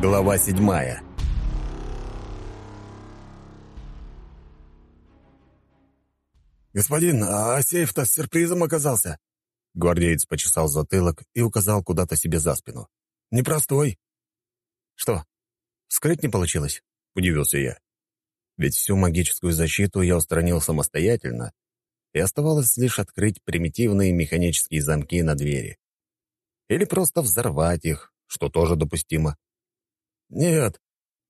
Глава седьмая «Господин, а сейф-то с сюрпризом оказался!» Гвардеец почесал затылок и указал куда-то себе за спину. «Непростой». «Что, скрыть не получилось?» — удивился я. Ведь всю магическую защиту я устранил самостоятельно, и оставалось лишь открыть примитивные механические замки на двери. Или просто взорвать их, что тоже допустимо. «Нет,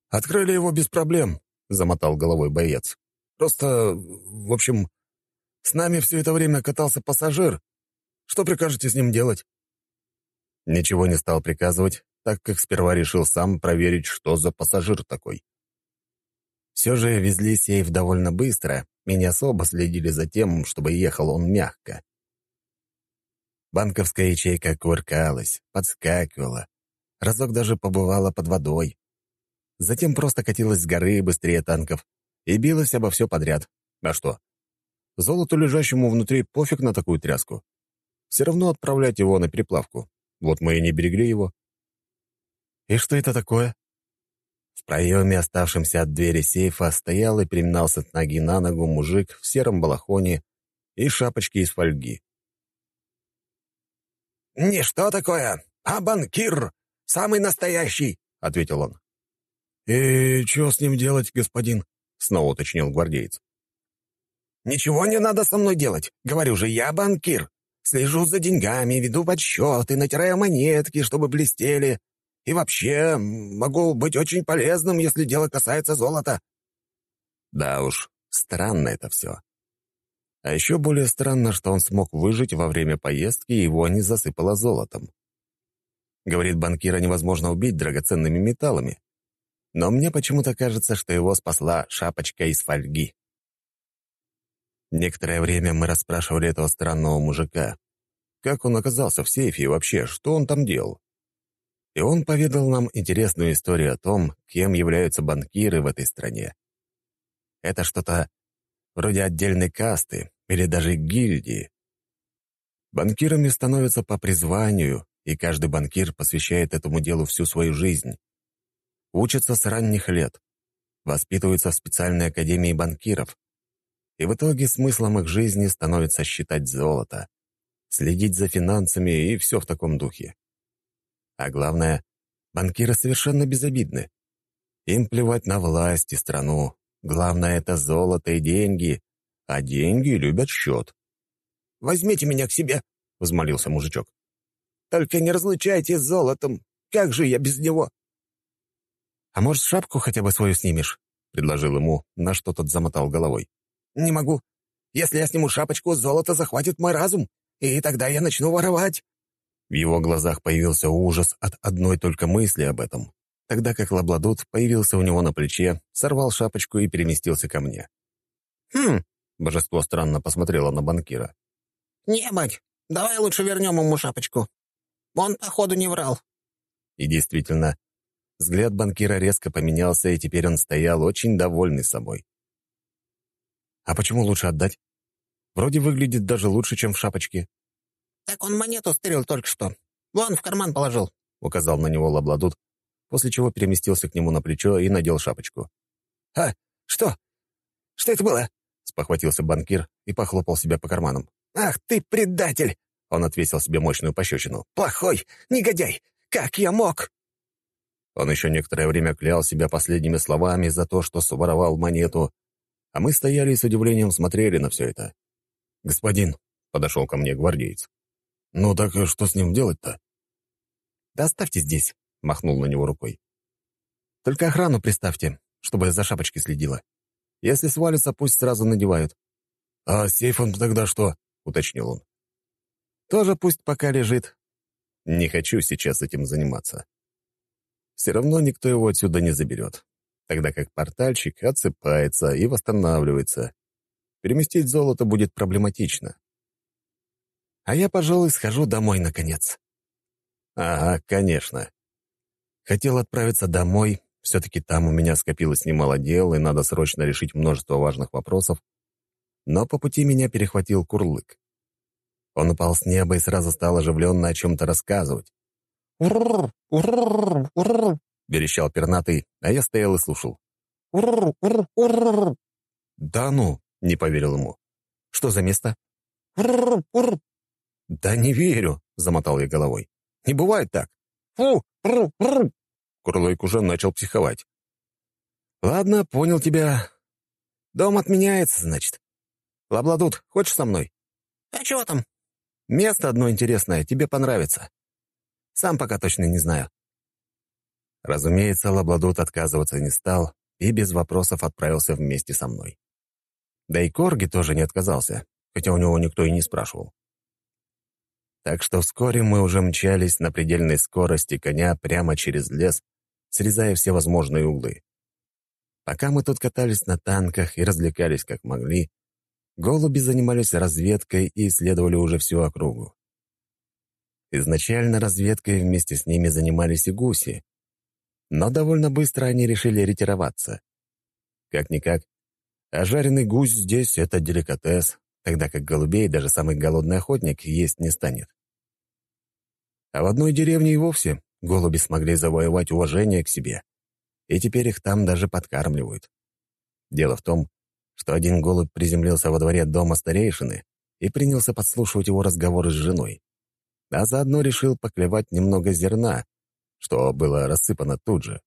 открыли его без проблем», — замотал головой боец. «Просто, в общем, с нами все это время катался пассажир. Что прикажете с ним делать?» Ничего не стал приказывать, так как сперва решил сам проверить, что за пассажир такой. Все же везли сейф довольно быстро и не особо следили за тем, чтобы ехал он мягко. Банковская ячейка кувыркалась, подскакивала, разок даже побывала под водой. Затем просто катилась с горы быстрее танков и билась обо все подряд. А что? Золоту, лежащему внутри, пофиг на такую тряску. Все равно отправлять его на переплавку. Вот мы и не берегли его. И что это такое? В проеме, оставшемся от двери сейфа, стоял и переминался с ноги на ногу мужик в сером балахоне и шапочке из фольги. «Не что такое, а банкир, самый настоящий», — ответил он. «И что с ним делать, господин?» — снова уточнил гвардеец. «Ничего не надо со мной делать. Говорю же, я банкир. Слежу за деньгами, веду подсчеты, натираю монетки, чтобы блестели. И вообще, могу быть очень полезным, если дело касается золота». Да уж, странно это все. А еще более странно, что он смог выжить во время поездки, и его не засыпало золотом. Говорит, банкира невозможно убить драгоценными металлами. Но мне почему-то кажется, что его спасла шапочка из фольги. Некоторое время мы расспрашивали этого странного мужика. Как он оказался в сейфе и вообще, что он там делал? И он поведал нам интересную историю о том, кем являются банкиры в этой стране. Это что-то вроде отдельной касты или даже гильдии. Банкирами становятся по призванию, и каждый банкир посвящает этому делу всю свою жизнь. Учатся с ранних лет, воспитываются в специальной академии банкиров, и в итоге смыслом их жизни становится считать золото, следить за финансами и все в таком духе. А главное, банкиры совершенно безобидны. Им плевать на власть и страну. Главное — это золото и деньги, а деньги любят счет. «Возьмите меня к себе», — взмолился мужичок. «Только не разлучайте с золотом. Как же я без него?» «А может, шапку хотя бы свою снимешь?» — предложил ему, на что тот замотал головой. «Не могу. Если я сниму шапочку, золото захватит мой разум, и тогда я начну воровать». В его глазах появился ужас от одной только мысли об этом, тогда как Лабладут появился у него на плече, сорвал шапочку и переместился ко мне. «Хм!» — божество странно посмотрело на банкира. «Не, мать, давай лучше вернем ему шапочку. Он, походу, не врал». И действительно, взгляд банкира резко поменялся, и теперь он стоял очень довольный собой. А почему лучше отдать? Вроде выглядит даже лучше, чем в шапочке. «Так он монету стырил только что. Вон, в карман положил», — указал на него лабладут, после чего переместился к нему на плечо и надел шапочку. «А, что? Что это было?» — спохватился банкир и похлопал себя по карманам. «Ах ты, предатель!» — он отвесил себе мощную пощечину. «Плохой! Негодяй! Как я мог?» Он еще некоторое время клял себя последними словами за то, что своровал монету, а мы стояли и с удивлением смотрели на все это. «Господин», — подошел ко мне гвардеец, — «ну так что с ним делать-то?» «Да оставьте здесь», — махнул на него рукой. «Только охрану приставьте, чтобы за шапочкой следила. Если свалится, пусть сразу надевают». «А сейфом тогда что?» — уточнил он. «Тоже пусть пока лежит. Не хочу сейчас этим заниматься. Все равно никто его отсюда не заберет тогда как портальщик отсыпается и восстанавливается. Переместить золото будет проблематично. А я, пожалуй, схожу домой, наконец. Ага, конечно. Хотел отправиться домой, все-таки там у меня скопилось немало дел, и надо срочно решить множество важных вопросов, но по пути меня перехватил Курлык. Он упал с неба и сразу стал оживленно о чем-то рассказывать. «Уррр! Уррр! Уррр!» — верещал пернатый, а я стоял и слушал. «Да ну!» — не поверил ему. «Что за место?» «Да не верю!» — замотал я головой. «Не бывает так!» «Фу! Курлык уже начал психовать. «Ладно, понял тебя. Дом отменяется, значит. Лабладут, хочешь со мной?» «А чего там?» «Место одно интересное, тебе понравится. Сам пока точно не знаю». Разумеется, Лабладут отказываться не стал и без вопросов отправился вместе со мной. Да и Корги тоже не отказался, хотя у него никто и не спрашивал. Так что вскоре мы уже мчались на предельной скорости коня прямо через лес, срезая все возможные углы. Пока мы тут катались на танках и развлекались как могли, голуби занимались разведкой и исследовали уже всю округу. Изначально разведкой вместе с ними занимались и гуси, но довольно быстро они решили ретироваться. Как-никак, а жареный гусь здесь — это деликатес, тогда как голубей даже самый голодный охотник есть не станет. А в одной деревне и вовсе голуби смогли завоевать уважение к себе, и теперь их там даже подкармливают. Дело в том, что один голубь приземлился во дворе дома старейшины и принялся подслушивать его разговоры с женой, а заодно решил поклевать немного зерна, что было рассыпано тут же.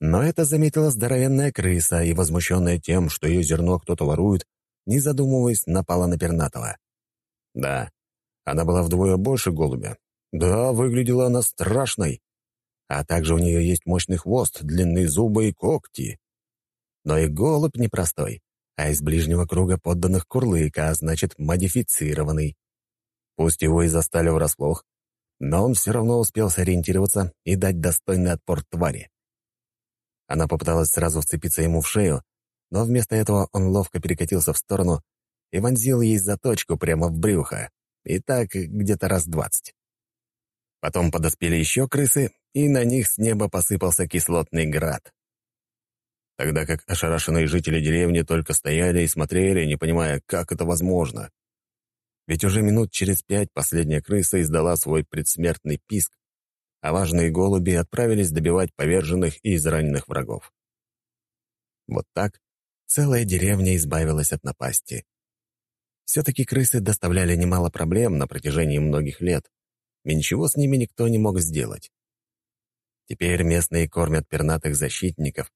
Но это заметила здоровенная крыса и, возмущенная тем, что ее зерно кто-то ворует, не задумываясь, напала на пернатого. Да, она была вдвое больше голубя. Да, выглядела она страшной. А также у нее есть мощный хвост, длинные зубы и когти. Но и голубь непростой, а из ближнего круга подданных курлыка, а значит, модифицированный. Пусть его и застали врасплох, но он все равно успел сориентироваться и дать достойный отпор твари. Она попыталась сразу вцепиться ему в шею, но вместо этого он ловко перекатился в сторону и вонзил ей заточку прямо в брюхо, и так где-то раз двадцать. Потом подоспели еще крысы, и на них с неба посыпался кислотный град. Тогда как ошарашенные жители деревни только стояли и смотрели, не понимая, как это возможно. Ведь уже минут через пять последняя крыса издала свой предсмертный писк, а важные голуби отправились добивать поверженных и израненных врагов. Вот так целая деревня избавилась от напасти. Все-таки крысы доставляли немало проблем на протяжении многих лет, и ничего с ними никто не мог сделать. Теперь местные кормят пернатых защитников,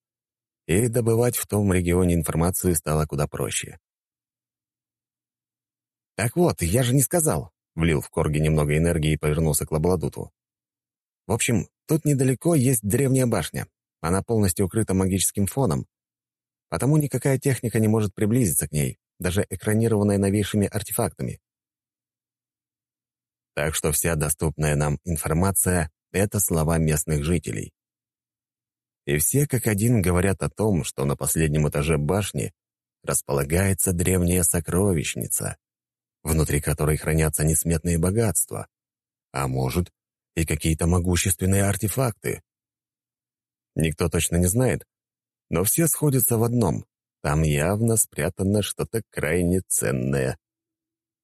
и добывать в том регионе информацию стало куда проще. «Так вот, я же не сказал», — влил в Корги немного энергии и повернулся к Лабладуту. «В общем, тут недалеко есть древняя башня. Она полностью укрыта магическим фоном, потому никакая техника не может приблизиться к ней, даже экранированная новейшими артефактами. Так что вся доступная нам информация — это слова местных жителей. И все как один говорят о том, что на последнем этаже башни располагается древняя сокровищница, внутри которой хранятся несметные богатства, а может, и какие-то могущественные артефакты. Никто точно не знает, но все сходятся в одном — там явно спрятано что-то крайне ценное.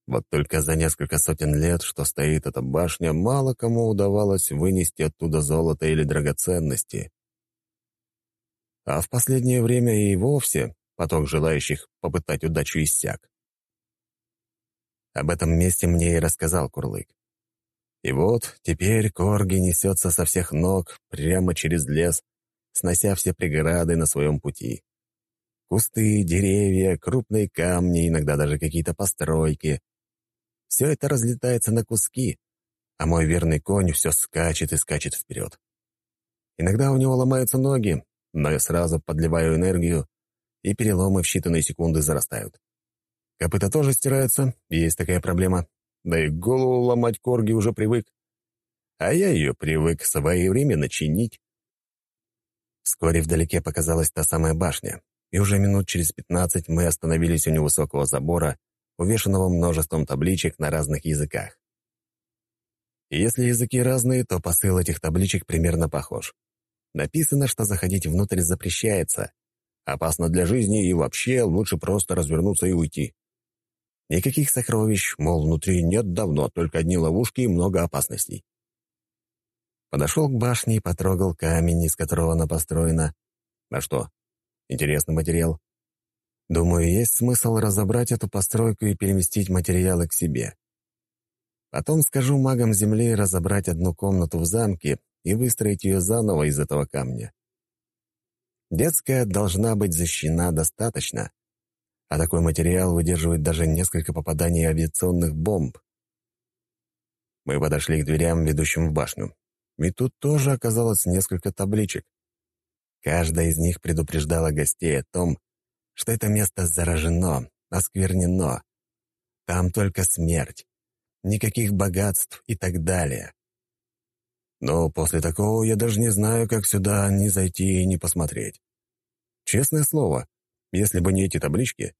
Вот только за несколько сотен лет, что стоит эта башня, мало кому удавалось вынести оттуда золото или драгоценности. А в последнее время и вовсе поток желающих попытать удачу иссяк. Об этом месте мне и рассказал Курлык. И вот теперь Корги несется со всех ног прямо через лес, снося все преграды на своем пути. Кусты, деревья, крупные камни, иногда даже какие-то постройки. Все это разлетается на куски, а мой верный конь все скачет и скачет вперед. Иногда у него ломаются ноги, но я сразу подливаю энергию, и переломы в считанные секунды зарастают. Копыта тоже стираются, есть такая проблема. Да и голову ломать корги уже привык. А я ее привык своевременно чинить. Вскоре вдалеке показалась та самая башня, и уже минут через пятнадцать мы остановились у невысокого забора, увешанного множеством табличек на разных языках. Если языки разные, то посыл этих табличек примерно похож. Написано, что заходить внутрь запрещается. Опасно для жизни и вообще лучше просто развернуться и уйти. Никаких сокровищ, мол, внутри нет давно, только одни ловушки и много опасностей. Подошел к башне и потрогал камень, из которого она построена. А что? Интересный материал. Думаю, есть смысл разобрать эту постройку и переместить материалы к себе. Потом скажу магам Земли разобрать одну комнату в замке и выстроить ее заново из этого камня. Детская должна быть защищена достаточно, а такой материал выдерживает даже несколько попаданий авиационных бомб. Мы подошли к дверям, ведущим в башню. И тут тоже оказалось несколько табличек. Каждая из них предупреждала гостей о том, что это место заражено, осквернено. Там только смерть, никаких богатств и так далее. Но после такого я даже не знаю, как сюда не зайти и не посмотреть. Честное слово, если бы не эти таблички,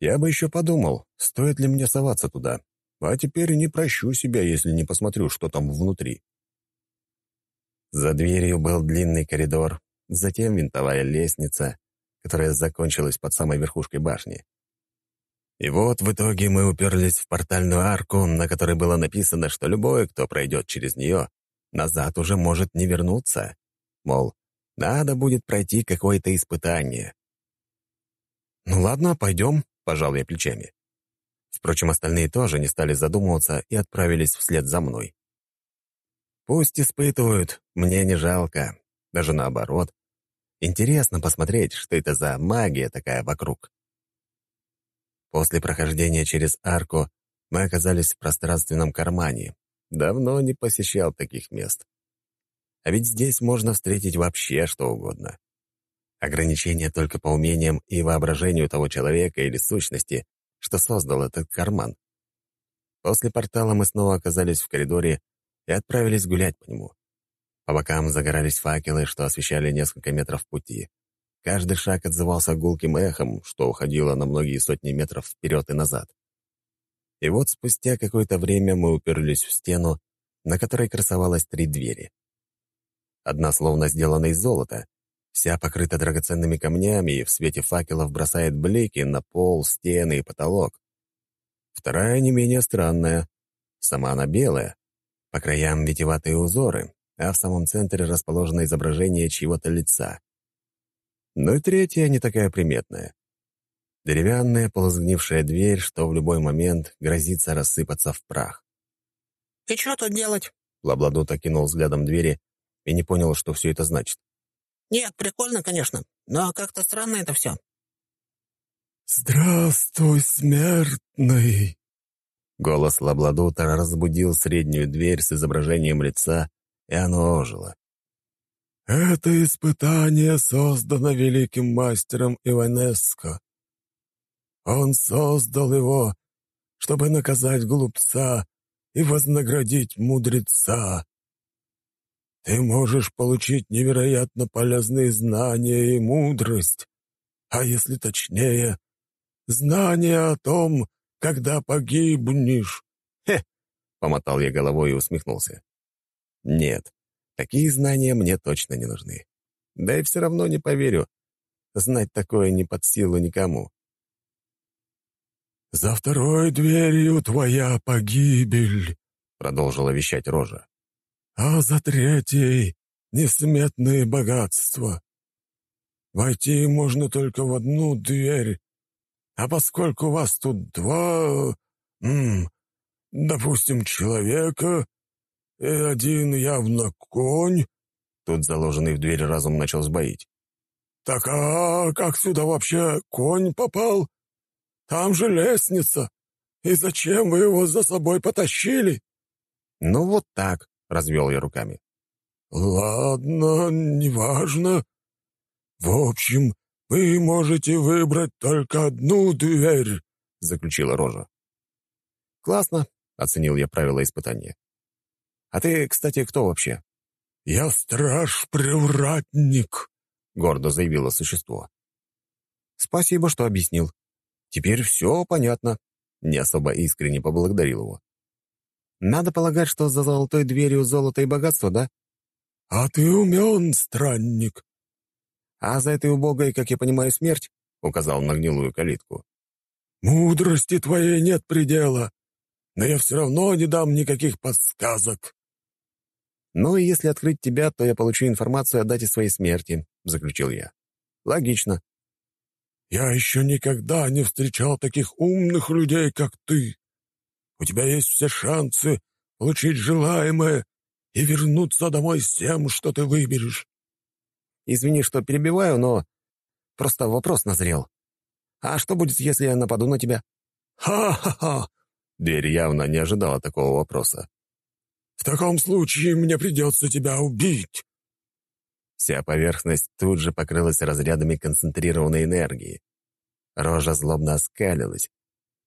я бы еще подумал, стоит ли мне соваться туда. А теперь не прощу себя, если не посмотрю, что там внутри. За дверью был длинный коридор, затем винтовая лестница, которая закончилась под самой верхушкой башни. И вот в итоге мы уперлись в портальную арку, на которой было написано, что любой, кто пройдет через нее, назад уже может не вернуться. Мол, надо будет пройти какое-то испытание. «Ну ладно, пойдем», — пожал я плечами. Впрочем, остальные тоже не стали задумываться и отправились вслед за мной. Пусть испытывают, мне не жалко. Даже наоборот. Интересно посмотреть, что это за магия такая вокруг. После прохождения через арку мы оказались в пространственном кармане. Давно не посещал таких мест. А ведь здесь можно встретить вообще что угодно. Ограничения только по умениям и воображению того человека или сущности, что создал этот карман. После портала мы снова оказались в коридоре и отправились гулять по нему. По бокам загорались факелы, что освещали несколько метров пути. Каждый шаг отзывался гулким эхом, что уходило на многие сотни метров вперед и назад. И вот спустя какое-то время мы уперлись в стену, на которой красовалось три двери. Одна словно сделана из золота, вся покрыта драгоценными камнями и в свете факелов бросает блики на пол, стены и потолок. Вторая не менее странная. Сама она белая, по краям витеватые узоры, а в самом центре расположено изображение чьего-то лица. Ну и третья не такая приметная. Деревянная полузгнившая дверь, что в любой момент грозится рассыпаться в прах. «И что тут делать?» Лабладут окинул взглядом двери и не понял, что все это значит. «Нет, прикольно, конечно, но как-то странно это все». «Здравствуй, смертный!» Голос Лабладута разбудил среднюю дверь с изображением лица, и оно ожило. «Это испытание создано великим мастером Иванеско. Он создал его, чтобы наказать глупца и вознаградить мудреца. Ты можешь получить невероятно полезные знания и мудрость, а если точнее, знания о том, когда погибнешь». «Хе!» — помотал я головой и усмехнулся. «Нет, такие знания мне точно не нужны. Да и все равно не поверю. Знать такое не под силу никому». «За второй дверью твоя погибель», — продолжила вещать Рожа. «А за третьей — несметные богатства. Войти можно только в одну дверь, а поскольку вас тут два, м, допустим, человека, и один явно конь...» Тут заложенный в дверь разум начал сбоить. «Так а как сюда вообще конь попал? Там же лестница. И зачем вы его за собой потащили?» «Ну вот так», — развел я руками. «Ладно, неважно. В общем, «Вы можете выбрать только одну дверь», — заключила Рожа. «Классно», — оценил я правила испытания. «А ты, кстати, кто вообще?» «Я страж-привратник», — гордо заявило существо. «Спасибо, что объяснил. Теперь все понятно», — не особо искренне поблагодарил его. «Надо полагать, что за золотой дверью золото и богатство, да?» «А ты умен, странник», а за этой убогой, как я понимаю, смерть?» — указал на гнилую калитку. «Мудрости твоей нет предела, но я все равно не дам никаких подсказок». «Ну и если открыть тебя, то я получу информацию о дате своей смерти», — заключил я. «Логично». «Я еще никогда не встречал таких умных людей, как ты. У тебя есть все шансы получить желаемое и вернуться домой с тем, что ты выберешь». «Извини, что перебиваю, но просто вопрос назрел. А что будет, если я нападу на тебя?» «Ха-ха-ха!» Дверь явно не ожидала такого вопроса. «В таком случае мне придется тебя убить!» Вся поверхность тут же покрылась разрядами концентрированной энергии. Рожа злобно оскалилась,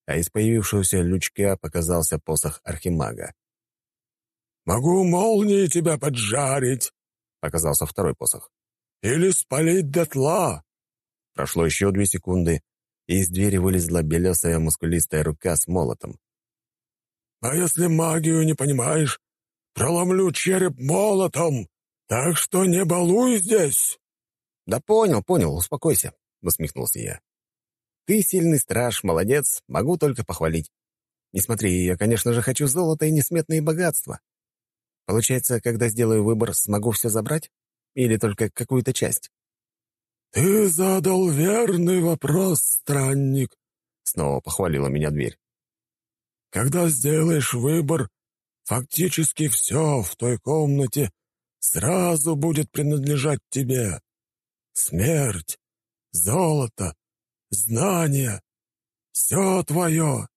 а из появившегося лючка показался посох архимага. «Могу молнией тебя поджарить!» — показался второй посох. «Или спалить дотла!» Прошло еще две секунды, и из двери вылезла белесая мускулистая рука с молотом. «А если магию не понимаешь, проломлю череп молотом, так что не балуй здесь!» «Да понял, понял, успокойся», — усмехнулся я. «Ты сильный страж, молодец, могу только похвалить. Не смотри, я, конечно же, хочу золото и несметные богатства. Получается, когда сделаю выбор, смогу все забрать? Или только какую-то часть?» «Ты задал верный вопрос, странник», — снова похвалила меня дверь. «Когда сделаешь выбор, фактически все в той комнате сразу будет принадлежать тебе. Смерть, золото, знания — все твое.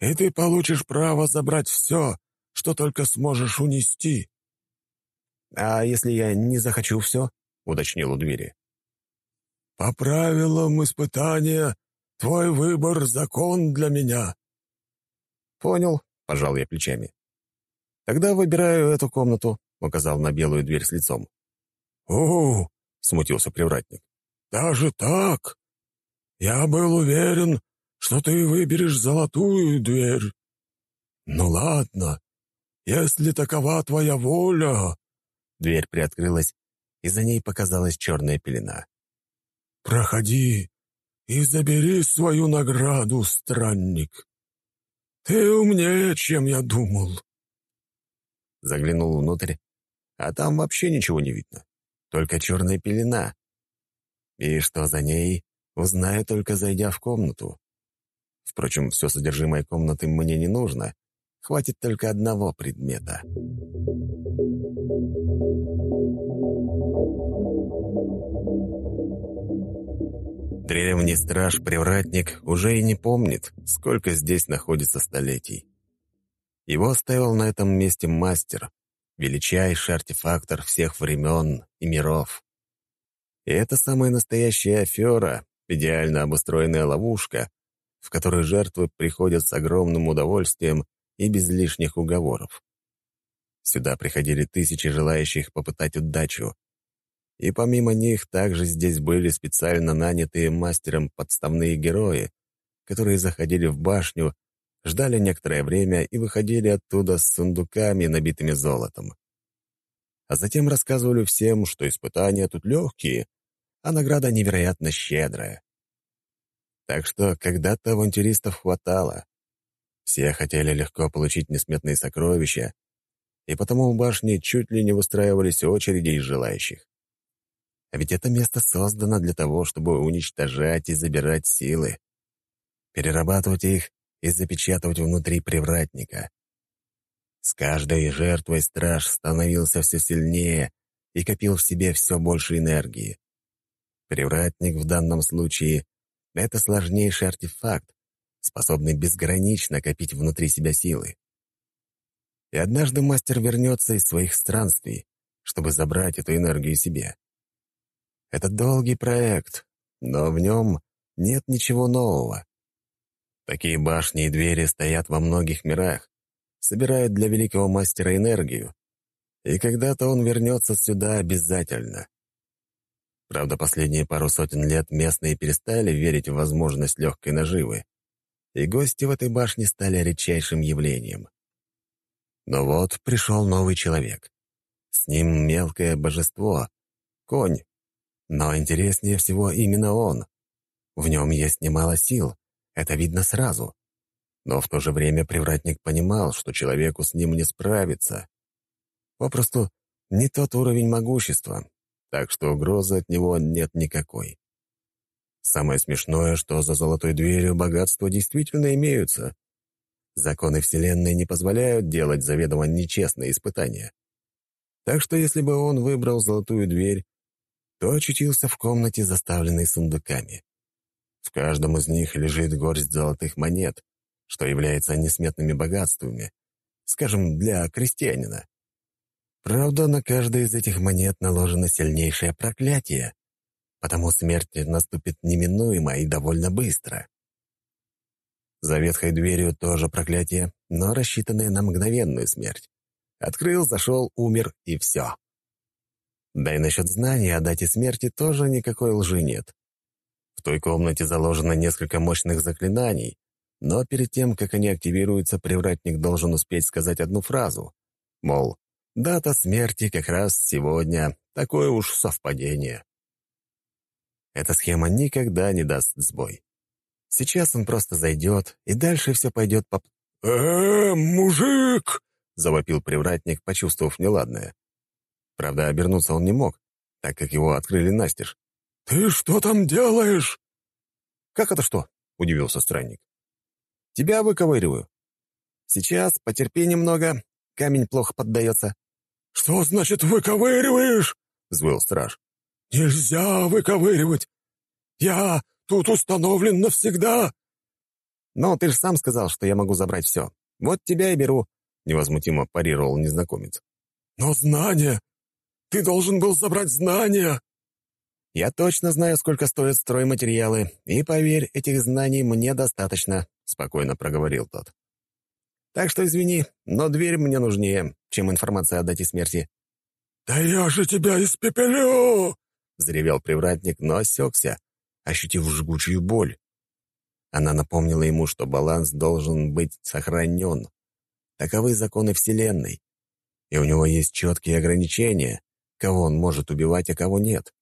И ты получишь право забрать все, что только сможешь унести». «А если я не захочу все?» — уточнил у двери. «По правилам испытания твой выбор — закон для меня». «Понял», — пожал я плечами. «Тогда выбираю эту комнату», — указал на белую дверь с лицом. «О!» — смутился привратник. «Даже так? Я был уверен, что ты выберешь золотую дверь. Ну ладно, если такова твоя воля...» Дверь приоткрылась, и за ней показалась черная пелена. «Проходи и забери свою награду, странник. Ты умнее, чем я думал». Заглянул внутрь, а там вообще ничего не видно, только черная пелена. И что за ней, узнаю только зайдя в комнату. Впрочем, все содержимое комнаты мне не нужно, хватит только одного предмета. Древний страж-привратник уже и не помнит, сколько здесь находится столетий. Его оставил на этом месте мастер, величайший артефактор всех времен и миров. И это самая настоящая афера, идеально обустроенная ловушка, в которой жертвы приходят с огромным удовольствием и без лишних уговоров. Сюда приходили тысячи желающих попытать удачу, и помимо них также здесь были специально нанятые мастером подставные герои, которые заходили в башню, ждали некоторое время и выходили оттуда с сундуками, набитыми золотом. А затем рассказывали всем, что испытания тут легкие, а награда невероятно щедрая. Так что когда-то авантюристов хватало. Все хотели легко получить несметные сокровища, и потому в башне чуть ли не выстраивались очереди из желающих. А ведь это место создано для того, чтобы уничтожать и забирать силы, перерабатывать их и запечатывать внутри привратника. С каждой жертвой страж становился все сильнее и копил в себе все больше энергии. Привратник в данном случае — это сложнейший артефакт, способный безгранично копить внутри себя силы. И однажды мастер вернется из своих странствий, чтобы забрать эту энергию себе. Это долгий проект, но в нем нет ничего нового. Такие башни и двери стоят во многих мирах, собирают для великого мастера энергию, и когда-то он вернется сюда обязательно. Правда, последние пару сотен лет местные перестали верить в возможность легкой наживы, и гости в этой башне стали редчайшим явлением. Но вот пришел новый человек. С ним мелкое божество, конь, но интереснее всего именно он. В нем есть немало сил, это видно сразу. Но в то же время привратник понимал, что человеку с ним не справиться. Попросту не тот уровень могущества, так что угрозы от него нет никакой. Самое смешное, что за золотой дверью богатства действительно имеются. Законы Вселенной не позволяют делать заведомо нечестные испытания. Так что если бы он выбрал золотую дверь, то очутился в комнате, заставленной сундуками. В каждом из них лежит горсть золотых монет, что является несметными богатствами, скажем, для крестьянина. Правда, на каждой из этих монет наложено сильнейшее проклятие, потому смерть наступит неминуемо и довольно быстро. За ветхой дверью тоже проклятие, но рассчитанное на мгновенную смерть. Открыл, зашел, умер и все. Да и насчет знаний о дате смерти тоже никакой лжи нет. Той комнате заложено несколько мощных заклинаний, но перед тем, как они активируются, привратник должен успеть сказать одну фразу. Мол, дата смерти как раз сегодня, такое уж совпадение. Эта схема никогда не даст сбой. Сейчас он просто зайдет, и дальше все пойдет по... «Э, мужик!» — завопил привратник, почувствовав неладное. Правда, обернуться он не мог, так как его открыли настежь. «Ты что там делаешь?» «Как это что?» — удивился странник. «Тебя выковыриваю. Сейчас потерпи немного, камень плохо поддается». «Что значит выковыриваешь?» — взвыл страж. «Нельзя выковыривать! Я тут установлен навсегда!» «Ну, ты же сам сказал, что я могу забрать все. Вот тебя и беру», — невозмутимо парировал незнакомец. «Но знания! Ты должен был забрать знания!» «Я точно знаю, сколько стоят стройматериалы, и, поверь, этих знаний мне достаточно», — спокойно проговорил тот. «Так что извини, но дверь мне нужнее, чем информация о дате смерти». «Да я же тебя испепелю!» — заревел привратник, но осекся, ощутив жгучую боль. Она напомнила ему, что баланс должен быть сохранен. Таковы законы Вселенной. И у него есть четкие ограничения, кого он может убивать, а кого нет.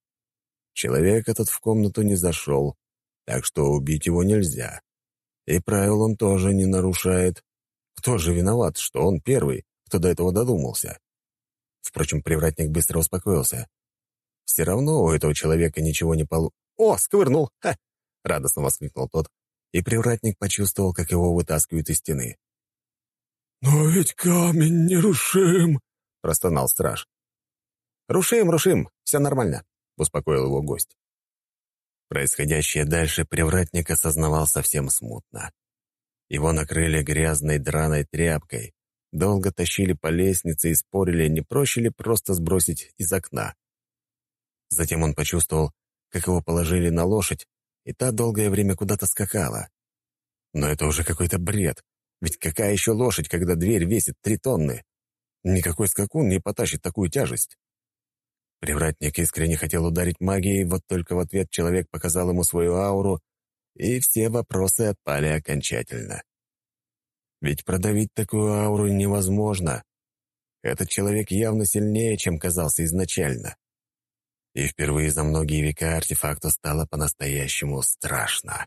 Человек этот в комнату не зашел, так что убить его нельзя. И правил он тоже не нарушает. Кто же виноват, что он первый, кто до этого додумался? Впрочем, привратник быстро успокоился. Все равно у этого человека ничего не полу... «О, сковырнул! Ха!» — радостно воскликнул тот, и привратник почувствовал, как его вытаскивают из стены. «Но ведь камень нерушим!» — простонал страж. «Рушим, рушим, все нормально», — успокоил его гость. Происходящее дальше привратник осознавал совсем смутно. Его накрыли грязной драной тряпкой, долго тащили по лестнице и спорили, не проще ли просто сбросить из окна. Затем он почувствовал, как его положили на лошадь, и та долгое время куда-то скакала. Но это уже какой-то бред, ведь какая еще лошадь, когда дверь весит три тонны? Никакой скакун не потащит такую тяжесть. Привратник искренне хотел ударить магией, вот только в ответ человек показал ему свою ауру, и все вопросы отпали окончательно. Ведь продавить такую ауру невозможно. Этот человек явно сильнее, чем казался изначально. И впервые за многие века артефакту стало по-настоящему страшно.